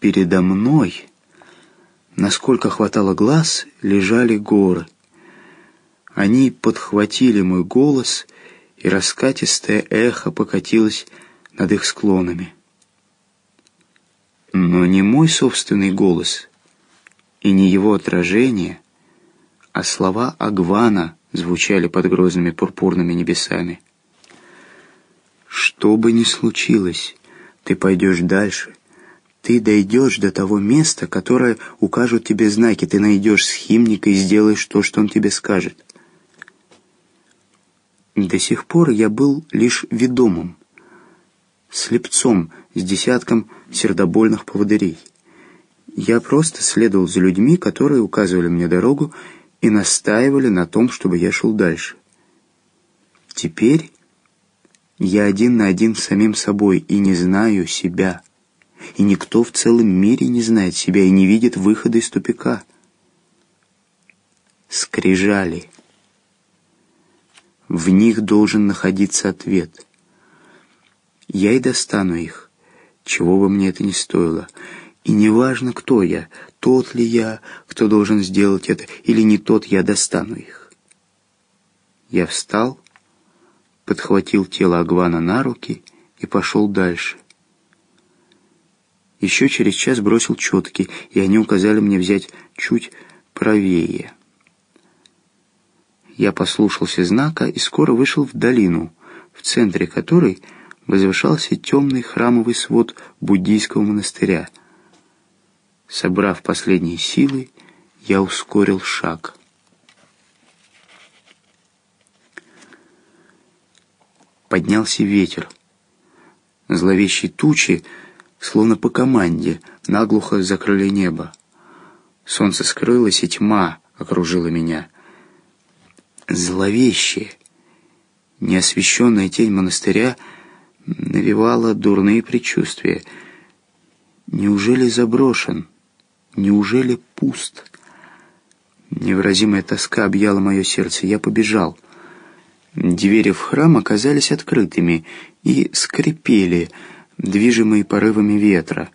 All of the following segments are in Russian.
передо мной, насколько хватало глаз, лежали горы. Они подхватили мой голос, и раскатистое эхо покатилось над их склонами. Но не мой собственный голос и не его отражение, а слова Агвана звучали под грозными пурпурными небесами. Что бы ни случилось, ты пойдешь дальше. Ты дойдешь до того места, которое укажут тебе знаки. Ты найдешь схимника и сделаешь то, что он тебе скажет. До сих пор я был лишь ведомым, слепцом с десятком сердобольных поводырей. Я просто следовал за людьми, которые указывали мне дорогу и настаивали на том, чтобы я шел дальше. Теперь я один на один с самим собой и не знаю себя. И никто в целом мире не знает себя и не видит выхода из тупика. Скрижали. В них должен находиться ответ. Я и достану их, чего бы мне это ни стоило. И неважно, кто я, тот ли я, кто должен сделать это, или не тот, я достану их. Я встал, подхватил тело Агвана на руки и пошел дальше. Еще через час бросил четки, и они указали мне взять чуть правее. Я послушался знака и скоро вышел в долину, в центре которой возвышался темный храмовый свод буддийского монастыря. Собрав последние силы, я ускорил шаг. Поднялся ветер. Зловещие тучи словно по команде, наглухо закрыли небо. Солнце скрылось, и тьма окружила меня. Зловещая, неосвещенная тень монастыря навевала дурные предчувствия. Неужели заброшен? Неужели пуст? Невыразимая тоска объяла мое сердце. Я побежал. Двери в храм оказались открытыми и скрипели, движимые порывами ветра.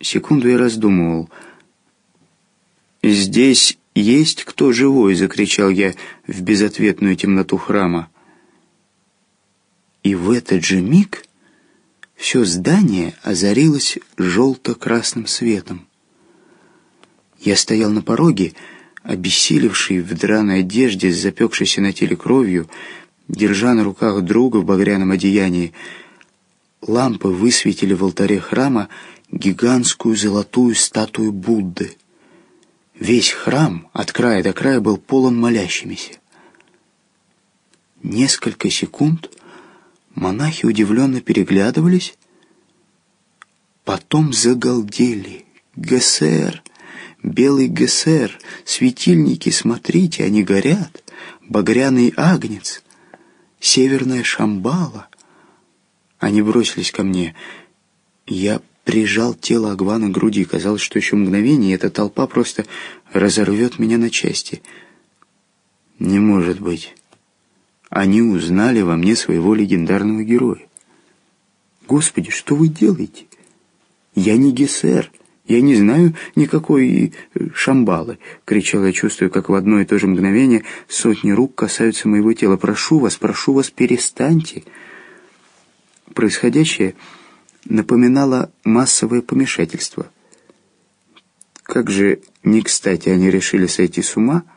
Секунду я раздумывал. «Здесь есть кто живой?» — закричал я в безответную темноту храма. И в этот же миг все здание озарилось желто-красным светом. Я стоял на пороге, обессилевший в драной одежде с запекшейся на теле кровью, держа на руках друга в багряном одеянии, лампы высветили в алтаре храма гигантскую золотую статую Будды. Весь храм от края до края был полон молящимися. Несколько секунд монахи удивленно переглядывались, потом загалдели. ГСР, белый ГСР, светильники, смотрите, они горят, багряный агнец, северная шамбала — они бросились ко мне. Я прижал тело Агвана к груди. Казалось, что еще мгновение, эта толпа просто разорвет меня на части. Не может быть. Они узнали во мне своего легендарного героя. Господи, что вы делаете? Я не Гессер. Я не знаю никакой э, шамбалы, кричал я, чувствуя, как в одно и то же мгновение сотни рук касаются моего тела. Прошу вас, прошу вас, перестаньте. Происходящее напоминало массовое помешательство. Как же не кстати они решили сойти с ума –